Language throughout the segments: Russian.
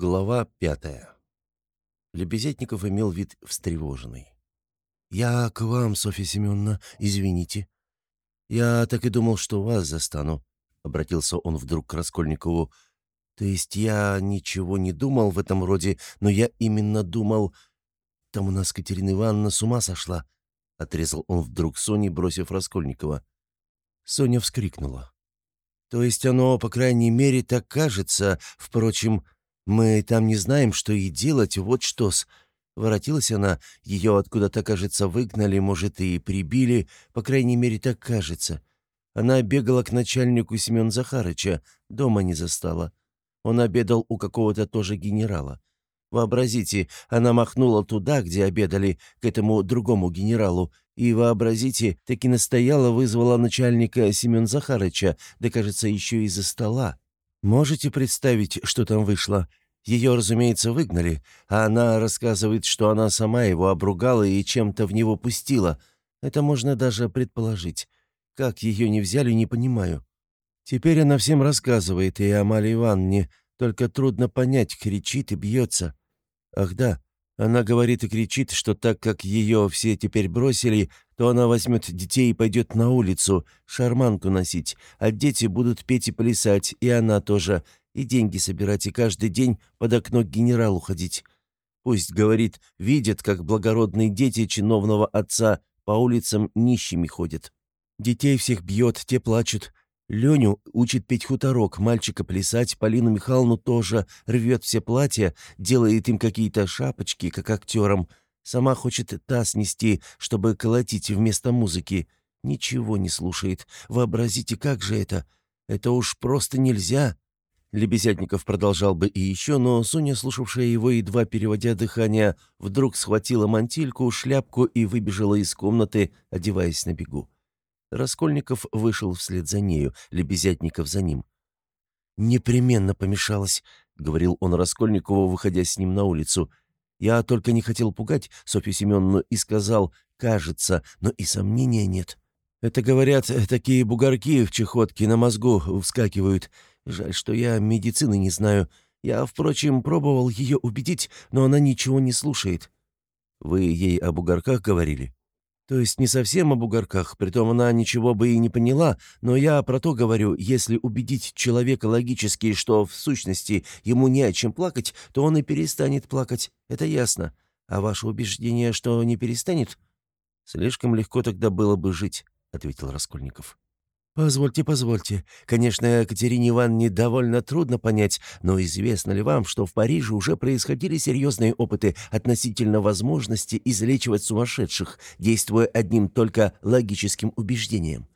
Глава пятая. Лебезятников имел вид встревоженный. «Я к вам, Софья Семеновна, извините. Я так и думал, что вас застану», — обратился он вдруг к Раскольникову. «То есть я ничего не думал в этом роде, но я именно думал... Там у нас Катерина Ивановна с ума сошла», — отрезал он вдруг Соне, бросив Раскольникова. Соня вскрикнула. «То есть оно, по крайней мере, так кажется. Впрочем, мы там не знаем, что и делать, вот что-с. Воротилась она, ее откуда-то, кажется, выгнали, может, и прибили, по крайней мере, так кажется. Она бегала к начальнику Семен Захарыча, дома не застала. Он обедал у какого-то тоже генерала. Вообразите, она махнула туда, где обедали, к этому другому генералу, и, вообразите, таки настояла, вызвала начальника Семен Захарыча, да, кажется, еще из-за стола. Можете представить, что там вышло? Ее, разумеется, выгнали, а она рассказывает, что она сама его обругала и чем-то в него пустила. Это можно даже предположить. Как ее не взяли, не понимаю. Теперь она всем рассказывает, и Амале Ивановне, только трудно понять, кричит и бьется. Ах да, она говорит и кричит, что так как ее все теперь бросили, то она возьмет детей и пойдет на улицу, шарманку носить, а дети будут петь и плясать, и она тоже, и деньги собирать, и каждый день под окно к генералу ходить. Пусть, говорит, видят, как благородные дети чиновного отца по улицам нищими ходят. Детей всех бьет, те плачут. Леню учит петь хуторок, мальчика плясать, Полину Михайловну тоже, рвет все платья, делает им какие-то шапочки, как актерам. Сама хочет таз нести, чтобы колотить вместо музыки. Ничего не слушает. Вообразите, как же это? Это уж просто нельзя. Лебезятников продолжал бы и еще, но Соня, слушавшая его, едва переводя дыхание, вдруг схватила мантильку, шляпку и выбежала из комнаты, одеваясь на бегу. Раскольников вышел вслед за нею, Лебезятников за ним. «Непременно помешалась», — говорил он Раскольникову, выходя с ним на улицу. «Я только не хотел пугать Софью Семеновну и сказал, кажется, но и сомнения нет. Это, говорят, такие бугорки в чехотке на мозгу вскакивают. Жаль, что я медицины не знаю. Я, впрочем, пробовал ее убедить, но она ничего не слушает». «Вы ей о бугорках говорили?» «То есть не совсем о бугорках, притом она ничего бы и не поняла, но я про то говорю, если убедить человека логически, что в сущности ему не о чем плакать, то он и перестанет плакать, это ясно. А ваше убеждение, что не перестанет?» «Слишком легко тогда было бы жить», — ответил Раскольников. «Позвольте, позвольте. Конечно, Екатерине Ивановне довольно трудно понять, но известно ли вам, что в Париже уже происходили серьезные опыты относительно возможности излечивать сумасшедших, действуя одним только логическим убеждением?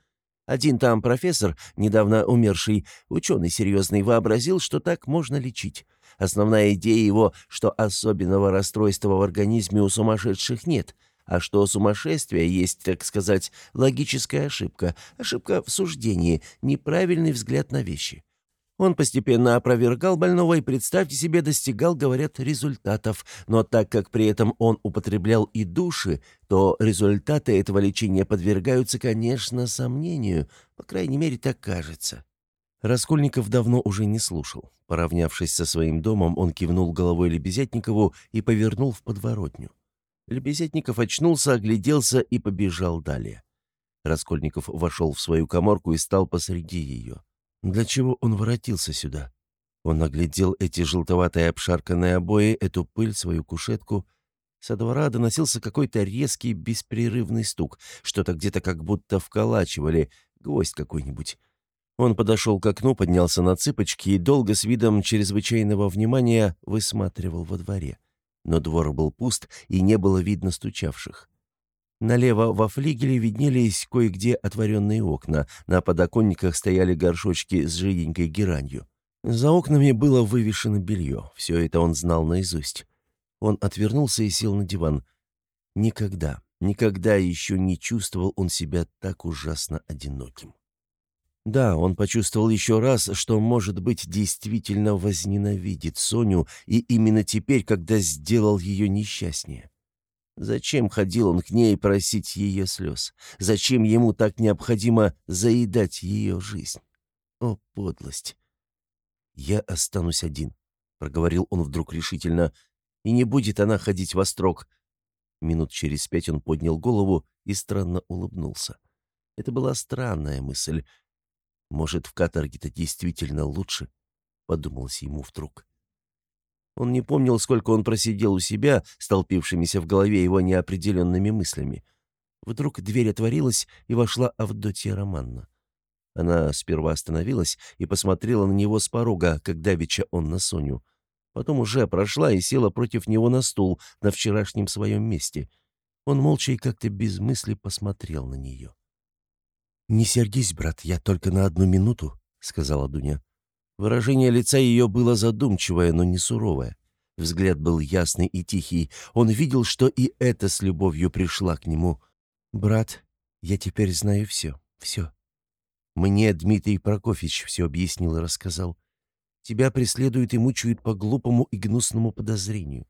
Один там профессор, недавно умерший, ученый серьезный, вообразил, что так можно лечить. Основная идея его, что особенного расстройства в организме у сумасшедших нет – а что сумасшествие есть, так сказать, логическая ошибка, ошибка в суждении, неправильный взгляд на вещи. Он постепенно опровергал больного и, представьте себе, достигал, говорят, результатов. Но так как при этом он употреблял и души, то результаты этого лечения подвергаются, конечно, сомнению. По крайней мере, так кажется. Раскольников давно уже не слушал. Поравнявшись со своим домом, он кивнул головой Лебезятникову и повернул в подворотню. Лебезятников очнулся, огляделся и побежал далее. Раскольников вошел в свою коморку и стал посреди ее. Для чего он воротился сюда? Он оглядел эти желтоватые обшарканные обои, эту пыль, свою кушетку. Со двора доносился какой-то резкий, беспрерывный стук. Что-то где-то как будто вколачивали, гвоздь какой-нибудь. Он подошел к окну, поднялся на цыпочки и долго с видом чрезвычайного внимания высматривал во дворе но двор был пуст и не было видно стучавших. Налево во флигеле виднелись кое-где отворенные окна, на подоконниках стояли горшочки с жиденькой геранью. За окнами было вывешено белье, все это он знал наизусть. Он отвернулся и сел на диван. Никогда, никогда еще не чувствовал он себя так ужасно одиноким. Да, он почувствовал еще раз, что, может быть, действительно возненавидит Соню, и именно теперь, когда сделал ее несчастнее. Зачем ходил он к ней просить ее слез? Зачем ему так необходимо заедать ее жизнь? О, подлость! «Я останусь один», — проговорил он вдруг решительно, — «и не будет она ходить во строк». Минут через пять он поднял голову и странно улыбнулся. Это была странная мысль. «Может, в каторге-то действительно лучше?» — подумалось ему вдруг. Он не помнил, сколько он просидел у себя, столпившимися в голове его неопределенными мыслями. Вдруг дверь отворилась, и вошла Авдотья Романна. Она сперва остановилась и посмотрела на него с порога, как давеча он на Соню. Потом уже прошла и села против него на стул на вчерашнем своем месте. Он молча и как-то без мысли посмотрел на нее. «Не сердись, брат, я только на одну минуту», — сказала Дуня. Выражение лица ее было задумчивое, но не суровое. Взгляд был ясный и тихий. Он видел, что и это с любовью пришла к нему. «Брат, я теперь знаю все, все. Мне Дмитрий Прокофьевич все объяснил и рассказал. Тебя преследуют и мучают по глупому и гнусному подозрению.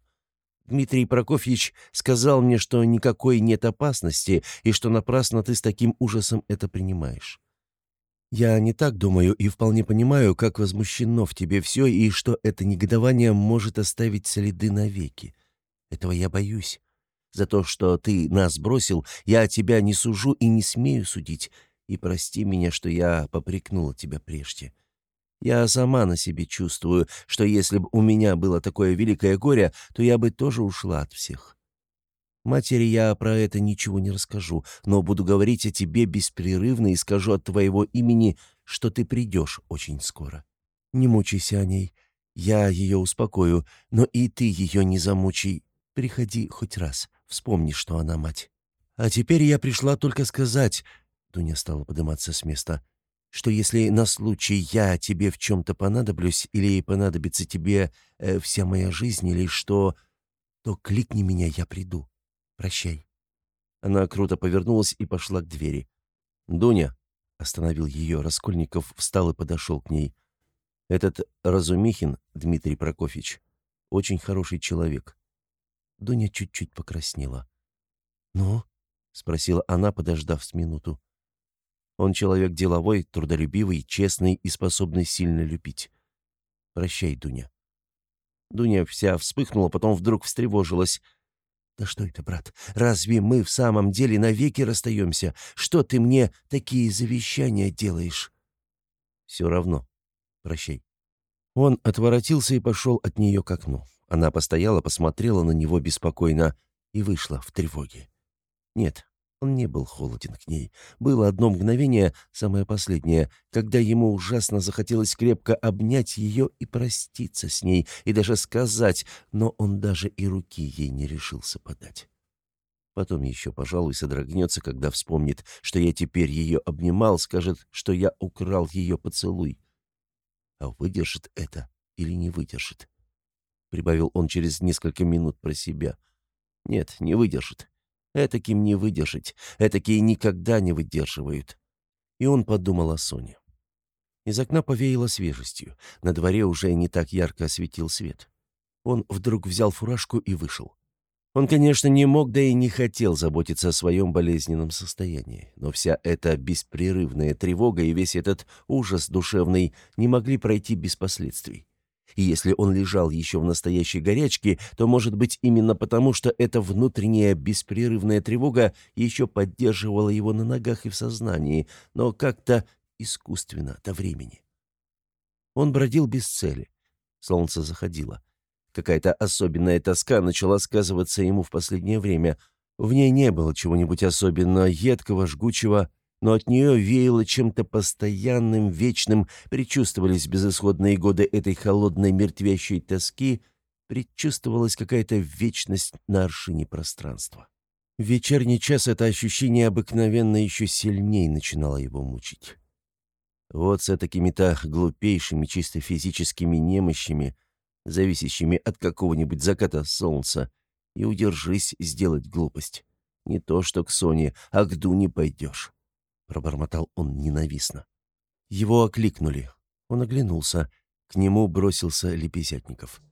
Дмитрий Прокофьевич сказал мне, что никакой нет опасности и что напрасно ты с таким ужасом это принимаешь. Я не так думаю и вполне понимаю, как возмущено в тебе все и что это негодование может оставить следы навеки. Этого я боюсь. За то, что ты нас бросил, я тебя не сужу и не смею судить, и прости меня, что я попрекнула тебя прежде. Я сама на себе чувствую, что если бы у меня было такое великое горе, то я бы тоже ушла от всех. Матери я про это ничего не расскажу, но буду говорить о тебе беспрерывно и скажу от твоего имени, что ты придешь очень скоро. Не мучайся о ней. Я ее успокою, но и ты ее не замучай. Приходи хоть раз, вспомни, что она мать. А теперь я пришла только сказать, Дуня стала подниматься с места, что если на случай я тебе в чем-то понадоблюсь или понадобится тебе э, вся моя жизнь или что, то кликни меня, я приду. Прощай». Она круто повернулась и пошла к двери. «Дуня», — остановил ее Раскольников, встал и подошел к ней. «Этот Разумихин, Дмитрий Прокофьевич, очень хороший человек». Дуня чуть-чуть покраснела. «Ну?» — спросила она, подождав с минуту. Он человек деловой, трудолюбивый, честный и способный сильно любить. Прощай, Дуня». Дуня вся вспыхнула, потом вдруг встревожилась. «Да что это, брат? Разве мы в самом деле навеки расстаемся? Что ты мне такие завещания делаешь?» «Все равно. Прощай». Он отворотился и пошел от нее к окну. Она постояла, посмотрела на него беспокойно и вышла в тревоге. Нет, он не был холоден к ней. Было одно мгновение, самое последнее, когда ему ужасно захотелось крепко обнять ее и проститься с ней, и даже сказать, но он даже и руки ей не решился подать. Потом еще, пожалуй, содрогнется, когда вспомнит, что я теперь ее обнимал, скажет, что я украл ее поцелуй. А выдержит это или не выдержит? Прибавил он через несколько минут про себя. Нет, не выдержит. Этаким не выдержать, этакие никогда не выдерживают. И он подумал о Соне. Из окна повеяло свежестью. На дворе уже не так ярко осветил свет. Он вдруг взял фуражку и вышел. Он, конечно, не мог, да и не хотел заботиться о своем болезненном состоянии, но вся эта беспрерывная тревога и весь этот ужас душевный не могли пройти без последствий. И если он лежал еще в настоящей горячке, то, может быть, именно потому, что эта внутренняя беспрерывная тревога еще поддерживала его на ногах и в сознании, но как-то искусственно, до времени. Он бродил без цели. Солнце заходило. Какая-то особенная тоска начала сказываться ему в последнее время. В ней не было чего-нибудь особенно едкого, жгучего, но от нее веяло чем-то постоянным, вечным, предчувствовались безысходные годы этой холодной мертвящей тоски, предчувствовалась какая-то вечность на аршине пространства. В вечерний час это ощущение обыкновенно еще сильнее начинало его мучить. Вот с такими-то глупейшими, чисто физическими немощами, зависящими от какого-нибудь заката солнца, и удержись сделать глупость. Не то что к Соне, а к Дуне пойдешь. — пробормотал он ненавистно. Его окликнули. Он оглянулся. К нему бросился Лепесятников.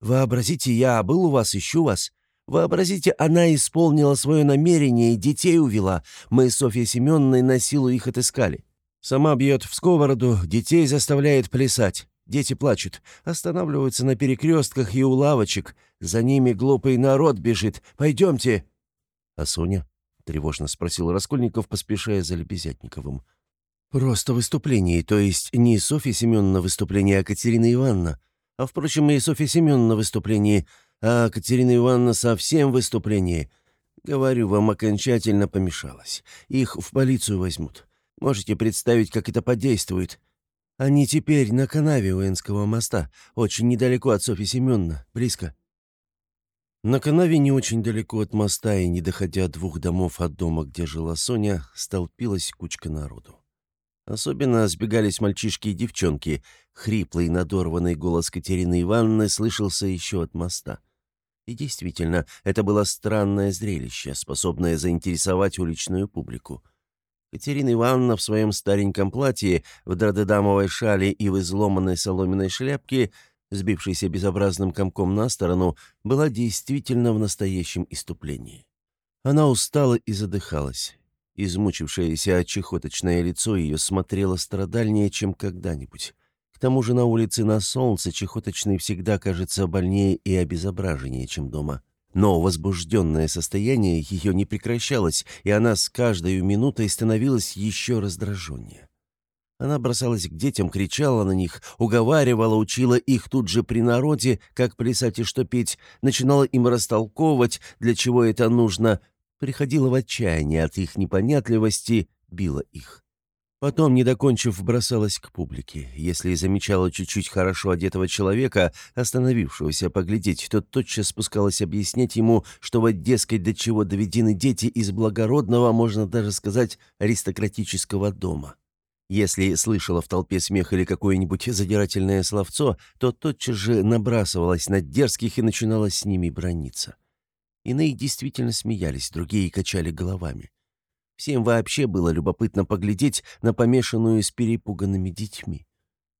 «Вообразите, я был у вас, ищу вас. Вообразите, она исполнила свое намерение и детей увела. Мы с Софьей Семеновной на силу их отыскали. Сама бьет в сковороду, детей заставляет плясать. Дети плачут, останавливаются на перекрестках и у лавочек. За ними глупый народ бежит. Пойдемте!» «А Соня?» — тревожно спросил Раскольников, поспешая за Лебезятниковым. «Просто выступление, то есть не Софья Семеновна выступление, а Катерина Ивановна. А, впрочем, и Софья Семеновна выступление, а Катерина Ивановна совсем выступление. Говорю, вам окончательно помешалось. Их в полицию возьмут. Можете представить, как это подействует. Они теперь на канаве у Энского моста, очень недалеко от Софьи Семеновны, близко». На канаве не очень далеко от моста и, не доходя двух домов от дома, где жила Соня, столпилась кучка народу. Особенно сбегались мальчишки и девчонки. Хриплый, надорванный голос Катерины Ивановны слышался еще от моста. И действительно, это было странное зрелище, способное заинтересовать уличную публику. Катерина Ивановна в своем стареньком платье, в драдедамовой шале и в изломанной соломенной шляпке, сбившейся безобразным комком на сторону, была действительно в настоящем иступлении. Она устала и задыхалась. Измучившееся чехоточное лицо ее смотрело страдальнее, чем когда-нибудь. К тому же на улице на солнце чехоточный всегда кажется больнее и обезображеннее, чем дома. Но возбужденное состояние ее не прекращалось, и она с каждой минутой становилась еще раздраженнее. Она бросалась к детям, кричала на них, уговаривала, учила их тут же при народе, как плясать и что петь, начинала им растолковывать, для чего это нужно, приходила в отчаяние от их непонятливости, била их. Потом, не докончив, бросалась к публике. Если и замечала чуть-чуть хорошо одетого человека, остановившегося поглядеть, то тотчас спускалась объяснять ему, что вот, дескать, до чего доведены дети из благородного, можно даже сказать, аристократического дома. Если слышала в толпе смех или какое-нибудь задирательное словцо, то тотчас же набрасывалась на дерзких и начинала с ними брониться. Иные действительно смеялись, другие качали головами. Всем вообще было любопытно поглядеть на помешанную с перепуганными детьми.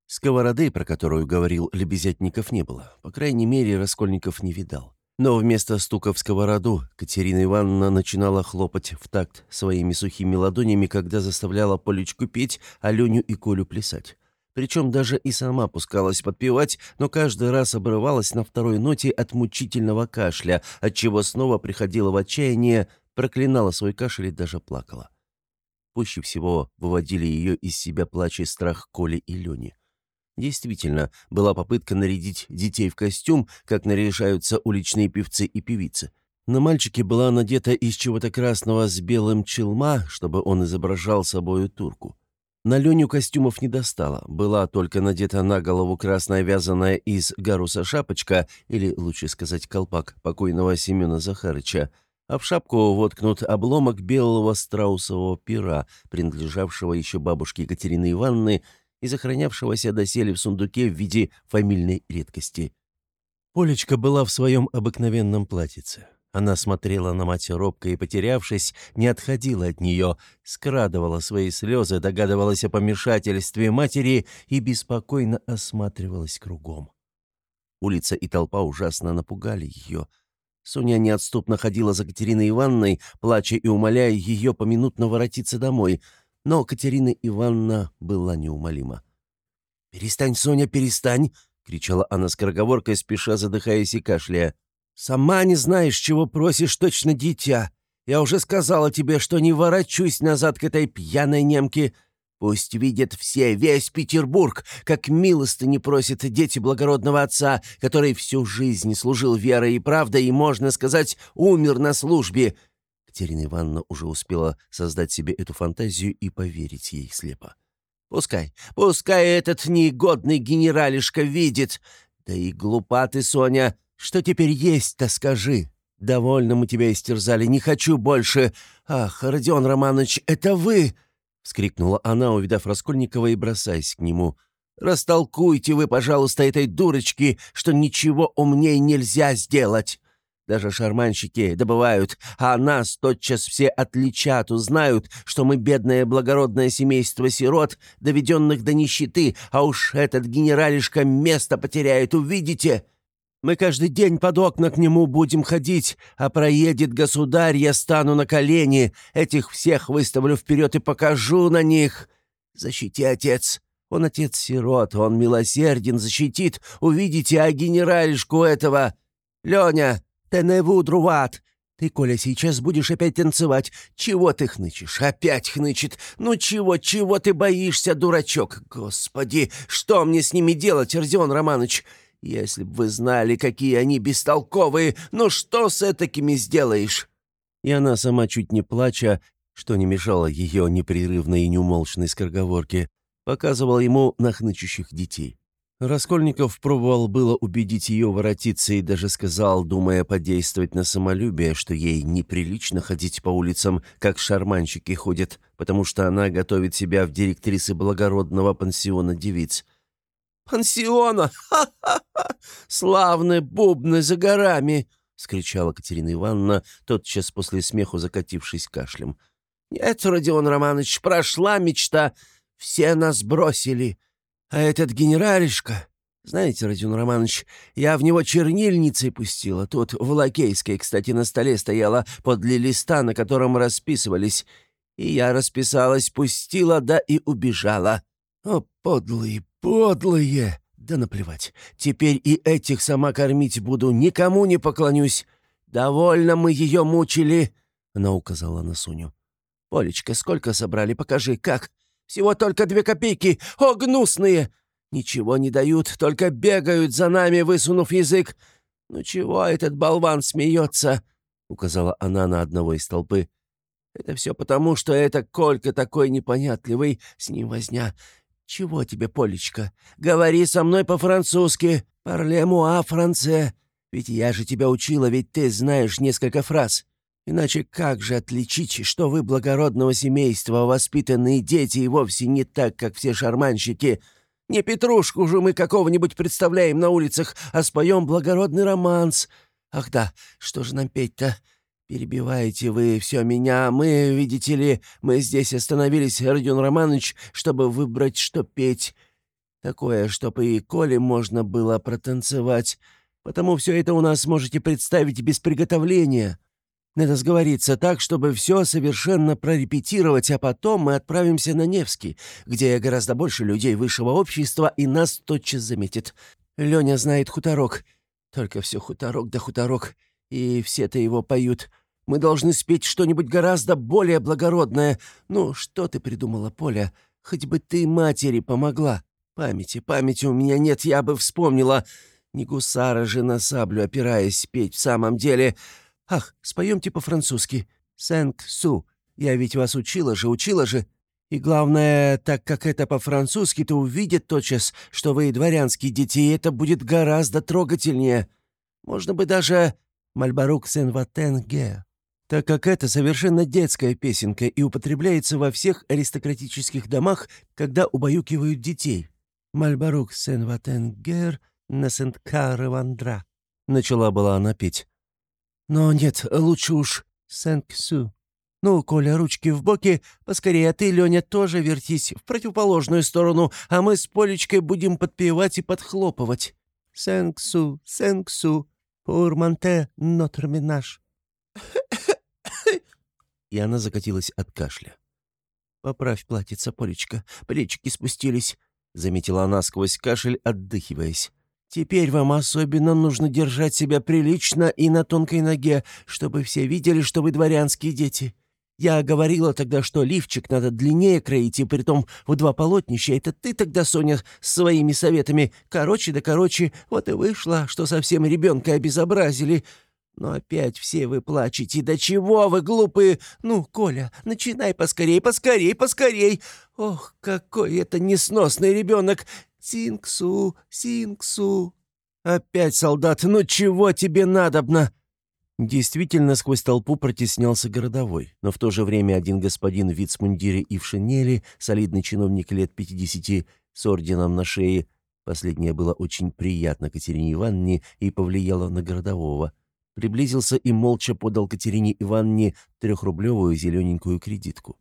Сковороды, про которую говорил Лебезятников, не было. По крайней мере, Раскольников не видал. Но вместо стука в сковороду Катерина Ивановна начинала хлопать в такт своими сухими ладонями, когда заставляла Полечку петь, а Леню и Колю плясать. Причем даже и сама пускалась подпевать, но каждый раз обрывалась на второй ноте от мучительного кашля, отчего снова приходила в отчаяние, проклинала свой кашель и даже плакала. Пуще всего выводили ее из себя плач и страх Коли и Лени. Действительно, была попытка нарядить детей в костюм, как наряжаются уличные певцы и певицы. На мальчике была надета из чего-то красного с белым челма, чтобы он изображал собою турку. На Леню костюмов не достало, была только надета на голову красная вязаная из гаруса шапочка, или, лучше сказать, колпак покойного Семена Захарыча, а в шапку воткнут обломок белого страусового пера, принадлежавшего еще бабушке Екатерины Ивановны и сохранявшегося доселе в сундуке в виде фамильной редкости. Полечка была в своем обыкновенном платьице. Она смотрела на мать робко и, потерявшись, не отходила от нее, скрадывала свои слезы, догадывалась о помешательстве матери и беспокойно осматривалась кругом. Улица и толпа ужасно напугали ее. Соня неотступно ходила за Катериной Ивановной, плача и умоляя ее поминутно воротиться домой, но Катерина Ивановна была неумолима. «Перестань, Соня, перестань!» — кричала она скороговоркой, спеша задыхаясь и кашляя. «Сама не знаешь, чего просишь, точно дитя. Я уже сказала тебе, что не ворочусь назад к этой пьяной немке. Пусть видят все, весь Петербург, как милостыни просят дети благородного отца, который всю жизнь служил верой и правдой и, можно сказать, умер на службе». Катерина Ивановна уже успела создать себе эту фантазию и поверить ей слепо. «Пускай, пускай этот негодный генералишка видит. Да и глупа ты, Соня!» Что теперь есть-то, скажи? Довольно мы тебя истерзали, не хочу больше. Ах, Родион Романович, это вы!» — вскрикнула она, увидав Раскольникова и бросаясь к нему. «Растолкуйте вы, пожалуйста, этой дурочке, что ничего умнее нельзя сделать. Даже шарманщики добывают, а нас тотчас все отличат, узнают, что мы бедное благородное семейство сирот, доведенных до нищеты, а уж этот генералишка место потеряет, увидите!» Мы каждый день под окна к нему будем ходить, а проедет государь, я стану на колени, этих всех выставлю вперед и покажу на них. Защити, отец, Он отец сирот, он милосерден, защитит. Увидите, а генеральшку этого... Леня, теневу друват. Ты, Коля, сейчас будешь опять танцевать. Чего ты хнычешь? Опять хнычет. Ну чего, чего ты боишься, дурачок? Господи, что мне с ними делать, Родион Романович? Если б вы знали, какие они бестолковые, ну что с этакими сделаешь?» И она сама, чуть не плача, что не мешало ее непрерывной и неумолчной скороговорке, показывала ему нахнычущих детей. Раскольников пробовал было убедить ее воротиться и даже сказал, думая подействовать на самолюбие, что ей неприлично ходить по улицам, как шарманщики ходят, потому что она готовит себя в директрисы благородного пансиона девиц. «Пансиона! Ха-ха-ха! Славные бубны за горами!» — скричала Катерина Ивановна, тотчас после смеху закатившись кашлем. «Нет, Родион Романович, прошла мечта. Все нас бросили. А этот генералишка... Знаете, Родион Романович, я в него чернильницей пустила. Тут в Лакейской, кстати, на столе стояла подле листа, на котором расписывались. И я расписалась, пустила, да и убежала. О, подлые, подлые! Да наплевать. Теперь и этих сама кормить буду, никому не поклонюсь. Довольно мы ее мучили, — она указала на Соню. «Полечка, сколько собрали? Покажи, как? Всего только две копейки! О, гнусные! Ничего не дают, только бегают за нами, высунув язык. Ну чего этот болван смеется?» — указала она на одного из толпы. «Это все потому, что это Колька такой непонятливый, с ним возня. Чего тебе, Полечка? Говори со мной по-французски. Парлему а франце. Ведь я же тебя учила, ведь ты знаешь несколько фраз. Иначе как же отличить, что вы благородного семейства, воспитанные дети, и вовсе не так, как все шарманщики? Не Петрушку же мы какого-нибудь представляем на улицах, а споем благородный романс. Ах да, что же нам петь-то? Перебиваете вы все меня. Мы, видите ли, мы здесь остановились, Родион Романович, чтобы выбрать, что петь. Такое, чтобы и Коле можно было протанцевать. Потому все это у нас можете представить без приготовления. Надо сговориться так, чтобы все совершенно прорепетировать, а потом мы отправимся на Невский, где гораздо больше людей высшего общества, и нас тотчас заметит. Леня знает хуторок. Только все хуторок да хуторок, и все-то его поют. Мы должны спеть что-нибудь гораздо более благородное. Ну, что ты придумала, Поля? Хоть бы ты матери помогла. Памяти, памяти у меня нет, я бы вспомнила. Не гусара же на саблю опираясь петь в самом деле... Ах, споемте по-французски. Сэнк Су. Я ведь вас учила же, учила же. И главное, так как это по-французски, то увидит тотчас, что вы дворянские дети, и это будет гораздо трогательнее. Можно бы даже «Мальбарук Сен-Ватен-Ге», так как это совершенно детская песенка и употребляется во всех аристократических домах, когда убаюкивают детей. «Мальбарук Сен-Ватен-Гер на Сент-Кар-Вандра», — начала была она петь. Но нет, лучше уж Сен-Ксу. Ну, Коля, ручки в боки, поскорее, а ты, Леня, тоже вертись в противоположную сторону, а мы с Полечкой будем подпевать и подхлопывать. Сен-Ксу, Сен-Ксу, пурманте нотр минаж. И она закатилась от кашля. «Поправь платьице, Полечка, плечики спустились», — заметила она сквозь кашель, отдыхиваясь. Теперь вам особенно нужно держать себя прилично и на тонкой ноге, чтобы все видели, что вы дворянские дети. Я говорила тогда, что лифчик надо длиннее кроить, и притом в два полотнища. Это ты тогда, Соня, с своими советами. Короче да короче, вот и вышло, что совсем ребенка обезобразили. Но опять все вы плачете. Да чего вы, глупые? Ну, Коля, начинай поскорей, поскорей, поскорей. Ох, какой это несносный ребенок. Синксу, Синксу. Опять солдат, ну чего тебе надобно? Действительно, сквозь толпу протеснялся городовой, но в то же время один господин в вицмундире и в шинели, солидный чиновник лет пятидесяти, с орденом на шее, последнее было очень приятно Катерине Ивановне и повлияло на городового, приблизился и молча подал Катерине Ивановне трехрублевую зелененькую кредитку.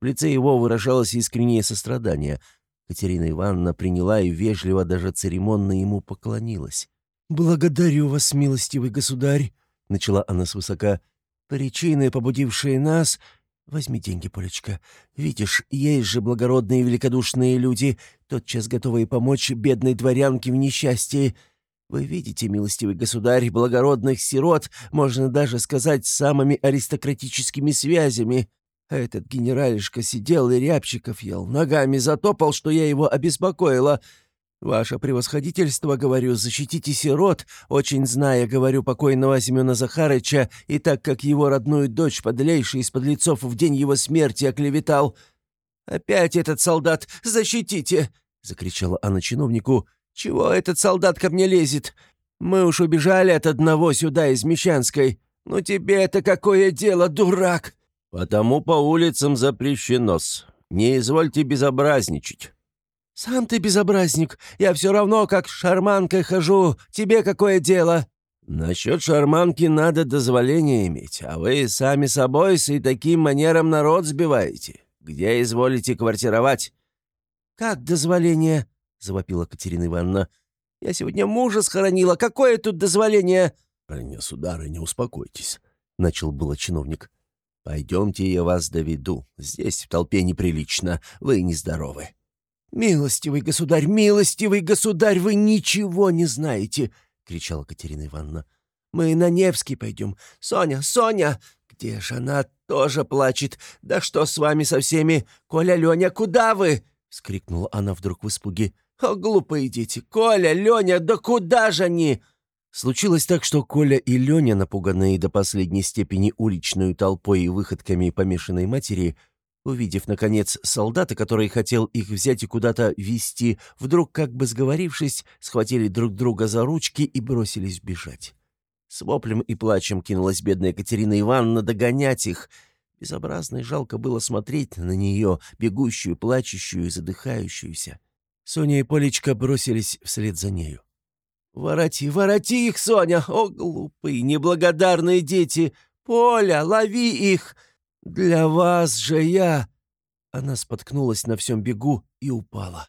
В лице его выражалось искреннее сострадание, Катерина Ивановна приняла и вежливо, даже церемонно ему поклонилась. «Благодарю вас, милостивый государь», — начала она свысока. «Причины, побудившие нас...» Возьми деньги, Полечка. Видишь, есть же благородные и великодушные люди, тотчас готовые помочь бедной дворянке в несчастье. Вы видите, милостивый государь, благородных сирот, можно даже сказать, самыми аристократическими связями. А этот генералишка сидел и рябчиков ел, ногами затопал, что я его обеспокоила. Ваше превосходительство, говорю, защитите сирот, очень зная, говорю, покойного Семена Захарыча, и так как его родную дочь, подлейший из подлецов, в день его смерти оклеветал. «Опять этот солдат! Защитите!» — закричала она чиновнику. «Чего этот солдат ко мне лезет? Мы уж убежали от одного сюда, из Мещанской. Ну тебе это какое дело, дурак?» «Потому по улицам запрещено-с. Не извольте безобразничать». «Сам ты безобразник. Я все равно как шарманкой хожу. Тебе какое дело?» «Насчет шарманки надо дозволение иметь, а вы сами собой с и таким манером народ сбиваете. Где изволите квартировать?» «Как дозволение?» завопила Катерина Ивановна. «Я сегодня мужа схоронила. Какое тут дозволение?» «Раня, сударыня, успокойтесь», — начал было чиновник. «Пойдемте, я вас доведу. Здесь в толпе неприлично. Вы нездоровы». «Милостивый государь, милостивый государь, вы ничего не знаете!» — кричала Катерина Ивановна. «Мы на Невский пойдем. Соня, Соня! Где же она? Тоже плачет. Да что с вами со всеми? Коля, Леня, куда вы?» — вскрикнула она вдруг в испуге. «О, глупые дети! Коля, Леня, да куда же они?» Случилось так, что Коля и Леня, напуганные до последней степени уличную толпой и выходками помешанной матери, увидев, наконец, солдата, который хотел их взять и куда-то вести, вдруг, как бы сговорившись, схватили друг друга за ручки и бросились бежать. С воплем и плачем кинулась бедная Екатерина Ивановна догонять их. Безобразно и жалко было смотреть на нее, бегущую, плачущую и задыхающуюся. Соня и Полечка бросились вслед за нею. «Вороти, вороти их, Соня! О, глупые, неблагодарные дети! Поля, лови их! Для вас же я...» Она споткнулась на всем бегу и упала.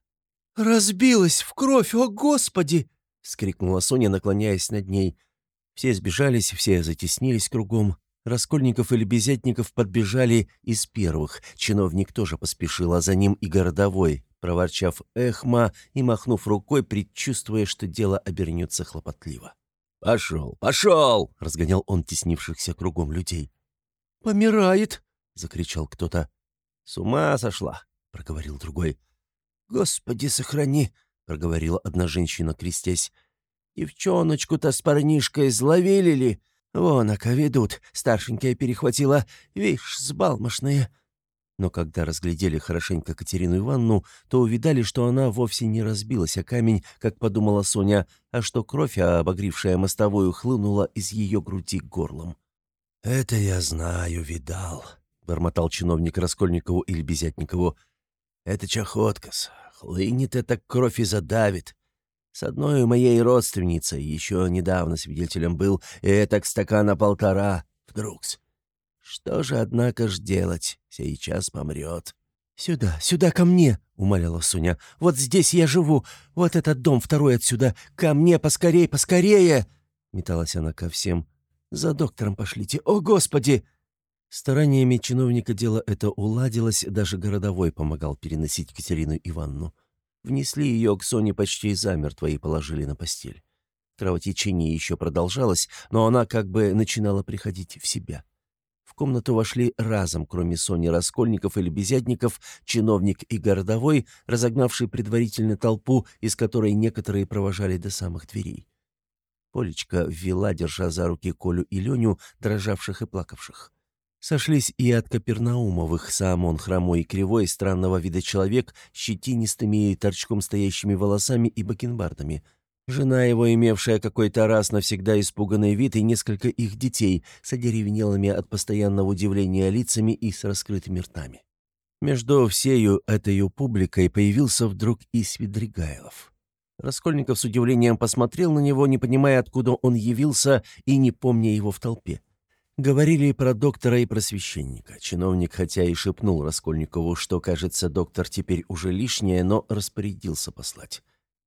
«Разбилась в кровь, о господи!» — скрикнула Соня, наклоняясь над ней. Все сбежались, все затеснились кругом. Раскольников и Лебезятников подбежали из первых. Чиновник тоже поспешил, а за ним и городовой, проворчав «эхма» и махнув рукой, предчувствуя, что дело обернется хлопотливо. «Пошел, пошел!» — разгонял он теснившихся кругом людей. «Помирает!» — закричал кто-то. «С ума сошла!» — проговорил другой. «Господи, сохрани!» — проговорила одна женщина, крестясь. «Девчоночку-то с парнишкой зловили ли? Вон, ока ведут, старшенькая перехватила, вишь, сбалмошная!» Но когда разглядели хорошенько Катерину Ивановну, то увидали, что она вовсе не разбилась о камень, как подумала Соня, а что кровь, обогрившая мостовую, хлынула из ее груди горлом. «Это я знаю, видал», — бормотал чиновник Раскольникову или Безятникову. «Это чахоткас. Хлынет эта кровь и задавит. С одной моей родственницей еще недавно свидетелем был, и это к стакана полтора. Вдругс. Что же, однако ж делать? Сейчас помрет. «Сюда, сюда, ко мне!» — умоляла Суня. «Вот здесь я живу. Вот этот дом второй отсюда. Ко мне, поскорей, поскорее!» Металась она ко всем. «За доктором пошлите. О, Господи!» Стараниями чиновника дело это уладилось, даже городовой помогал переносить Катерину Ивановну. Внесли ее к Соне почти замертво и положили на постель. Кровотечение еще продолжалось, но она как бы начинала приходить в себя. Комнату вошли разом, кроме Сони Раскольников или Безядников, чиновник и городовой, разогнавший предварительно толпу, из которой некоторые провожали до самых дверей. Полечка ввела, держа за руки Колю и Леню, дрожавших и плакавших. Сошлись и от Капернаумовых, сам он хромой и кривой, странного вида человек, щетинистыми и торчком стоящими волосами и бакенбардами — Жена его, имевшая какой-то раз навсегда испуганный вид, и несколько их детей с одеревенелыми от постоянного удивления лицами и с раскрытыми ртами. Между всею этой публикой появился вдруг и Свидригайлов. Раскольников с удивлением посмотрел на него, не понимая, откуда он явился и не помня его в толпе. Говорили про доктора и про священника. Чиновник, хотя и шепнул Раскольникову, что, кажется, доктор теперь уже лишнее, но распорядился послать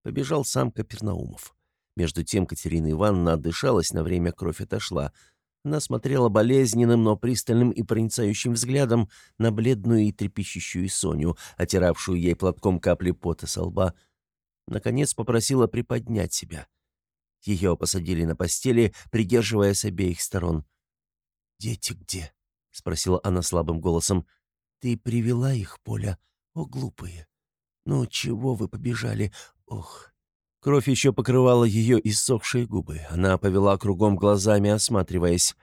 побежал сам Капернаумов. Между тем Катерина Ивановна отдышалась, на время кровь отошла. Она смотрела болезненным, но пристальным и проницающим взглядом на бледную и трепещущую Соню, отиравшую ей платком капли пота со лба. Наконец попросила приподнять себя. Ее посадили на постели, придерживая с обеих сторон. «Дети где?» — спросила она слабым голосом. «Ты привела их, Поля? О, глупые! Ну, чего вы побежали? Ох!» Кровь еще покрывала ее иссохшие губы. Она повела кругом глазами, осматриваясь.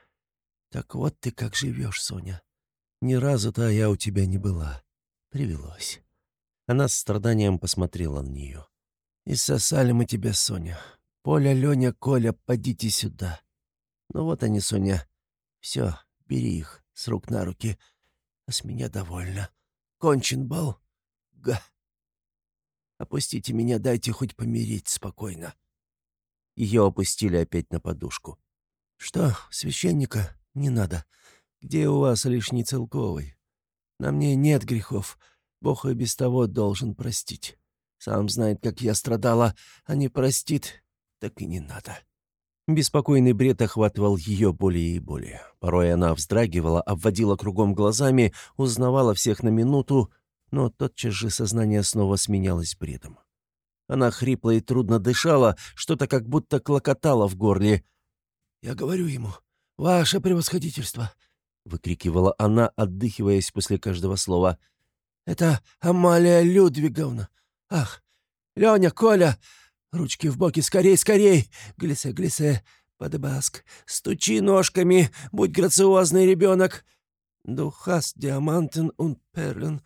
«Так вот ты как живешь, Соня. Ни разу-то я у тебя не была. Привелось». Она с страданием посмотрела на нее. «И сосали мы тебя, Соня. Поля, Леня, Коля, подите сюда. Ну вот они, Соня. Все, бери их с рук на руки. А с меня довольно. Кончен бал. Га. Опустите меня, дайте хоть помирить спокойно. Ее опустили опять на подушку. «Что, священника? Не надо. Где у вас лишний целковый? На мне нет грехов. Бог и без того должен простить. Сам знает, как я страдала, а не простит, так и не надо». Беспокойный бред охватывал ее более и более. Порой она вздрагивала, обводила кругом глазами, узнавала всех на минуту, но тотчас же сознание снова сменялось бредом. Она хрипло и трудно дышала, что-то как будто клокотало в горле. «Я говорю ему, ваше превосходительство!» — выкрикивала она, отдыхиваясь после каждого слова. «Это Амалия Людвиговна! Ах, Леня, Коля! Ручки в боки, скорей, скорей! Глисе, глисе, подбаск! Стучи ножками, будь грациозный ребенок! Духас диамантен und перлен!»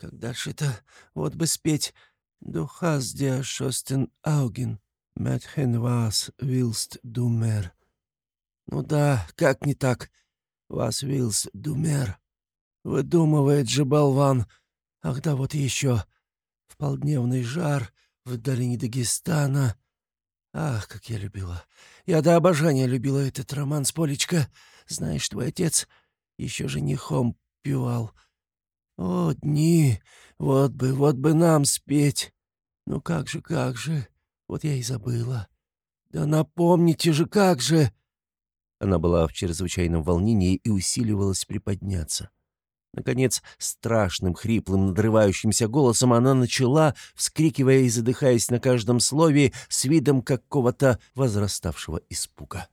Как дальше-то? Вот бы спеть. Du hast dir schosten Augen, Mädchen, was willst? Ну да, как не так? Was willst du? Выдумывает же болван. Ах да, вот еще. В полдневный жар, в долине Дагестана. Ах, как я любила. Я до обожания любила этот роман с Полечка. Знаешь, твой отец еще женихом пивал. О, дни! Вот бы, вот бы нам спеть! Ну как же, как же! Вот я и забыла. Да напомните же, как же!» Она была в чрезвычайном волнении и усиливалась приподняться. Наконец, страшным, хриплым, надрывающимся голосом она начала, вскрикивая и задыхаясь на каждом слове, с видом какого-то возраставшего испуга.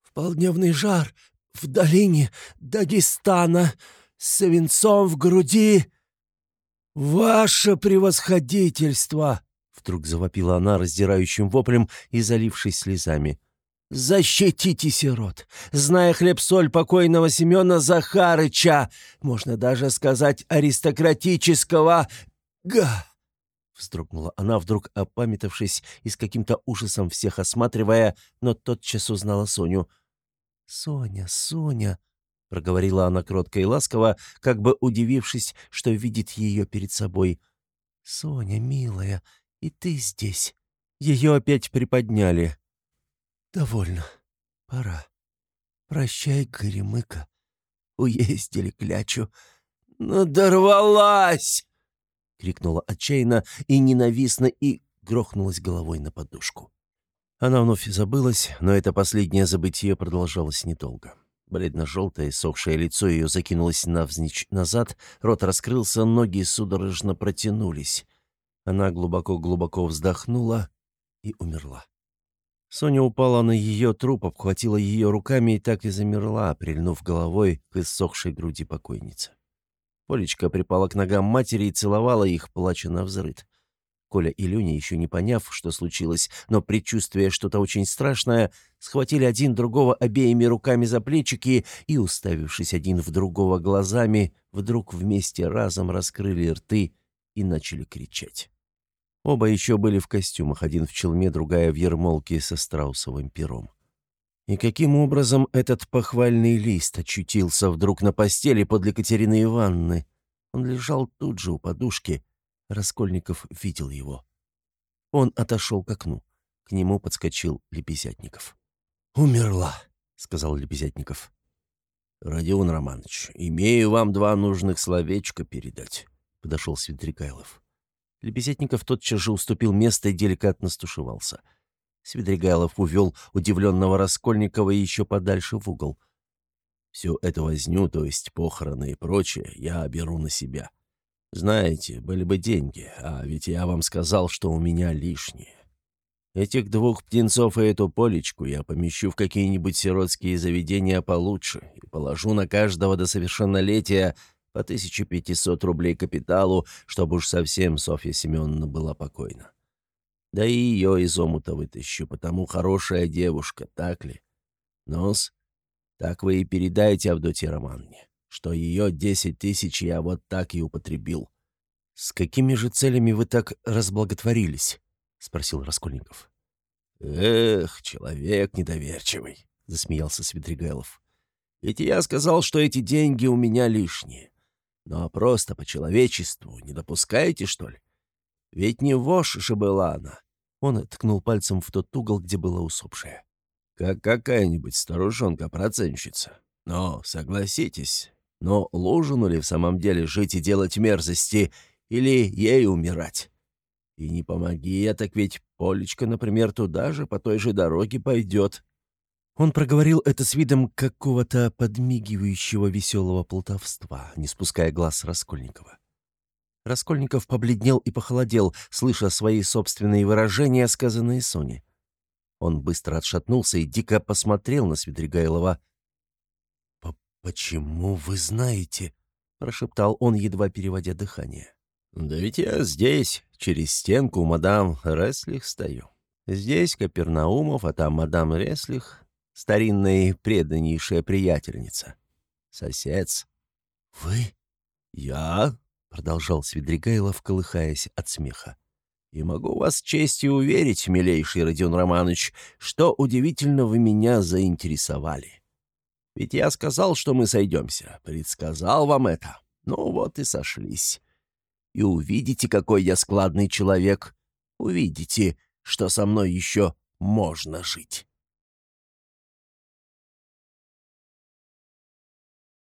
«В полдневный жар, в долине Дагестана, с свинцом в груди. «Ваше превосходительство!» — вдруг завопила она раздирающим воплем и залившись слезами. «Защитите сирот! Зная хлеб-соль покойного Семена Захарыча, можно даже сказать аристократического... Га!» Вздрогнула она, вдруг опамятавшись и с каким-то ужасом всех осматривая, но тотчас узнала Соню. «Соня, Соня!» — проговорила она кротко и ласково, как бы удивившись, что видит ее перед собой. «Соня, милая, и ты здесь». Ее опять приподняли. «Довольно. Пора. Прощай, Горемыка. Уездили клячу. «Надорвалась!» — крикнула отчаянно и ненавистно и грохнулась головой на подушку. Она вновь забылась, но это последнее забытие продолжалось недолго. Бледно-желтое, сохшее лицо ее закинулось навзничь назад, рот раскрылся, ноги судорожно протянулись. Она глубоко-глубоко вздохнула и умерла. Соня упала на ее труп, обхватила ее руками и так и замерла, прильнув головой к иссохшей груди покойницы. Полечка припала к ногам матери и целовала их, плача на взрыд. Коля и Люня, еще не поняв, что случилось, но предчувствуя что-то очень страшное, схватили один другого обеими руками за плечики и, уставившись один в другого глазами, вдруг вместе разом раскрыли рты и начали кричать. Оба еще были в костюмах, один в челме, другая в ермолке со страусовым пером. И каким образом этот похвальный лист очутился вдруг на постели подле Катерины Ивановны? Он лежал тут же у подушки — Раскольников видел его. Он отошел к окну. К нему подскочил Лепесятников. «Умерла», — сказал Лепесятников. «Родион Романович, имею вам два нужных словечка передать», — подошел Свидригайлов. Лепесятников тотчас же уступил место и деликатно стушевался. Свидригайлов увел удивленного Раскольникова еще подальше в угол — Всю эту возню, то есть похороны и прочее, я беру на себя. Знаете, были бы деньги, а ведь я вам сказал, что у меня лишние. Этих двух птенцов и эту полечку я помещу в какие-нибудь сиротские заведения получше и положу на каждого до совершеннолетия по 1500 рублей капиталу, чтобы уж совсем Софья Семеновна была покойна. Да и ее из омута вытащу, потому хорошая девушка, так ли? Нос, так вы и передайте Авдотье Романне что ее десять тысяч я вот так и употребил. «С какими же целями вы так разблаготворились?» — спросил Раскольников. «Эх, человек недоверчивый», — засмеялся Свидригайлов. «Ведь я сказал, что эти деньги у меня лишние. Но просто по человечеству не допускаете, что ли? Ведь не вошь же была она». Он ткнул пальцем в тот угол, где была усопшая. «Как какая-нибудь старушонка-проценщица. Но, согласитесь, но Лужину ли в самом деле жить и делать мерзости, или ей умирать? И не помоги я, так ведь Полечка, например, туда же, по той же дороге пойдет. Он проговорил это с видом какого-то подмигивающего веселого плутовства, не спуская глаз Раскольникова. Раскольников побледнел и похолодел, слыша свои собственные выражения, сказанные Соне. Он быстро отшатнулся и дико посмотрел на Свидригайлова — «Почему вы знаете?» — прошептал он, едва переводя дыхание. «Да ведь я здесь, через стенку, мадам Реслих стою. Здесь Капернаумов, а там мадам Реслих, старинная преданнейшая приятельница. Сосед. «Вы?» «Я?» — продолжал Свидригайлов, колыхаясь от смеха. «И могу вас честью уверить, милейший Родион Романович, что удивительно вы меня заинтересовали. Ведь я сказал, что мы сойдемся. Предсказал вам это. Ну вот и сошлись. И увидите, какой я складный человек. Увидите, что со мной еще можно жить.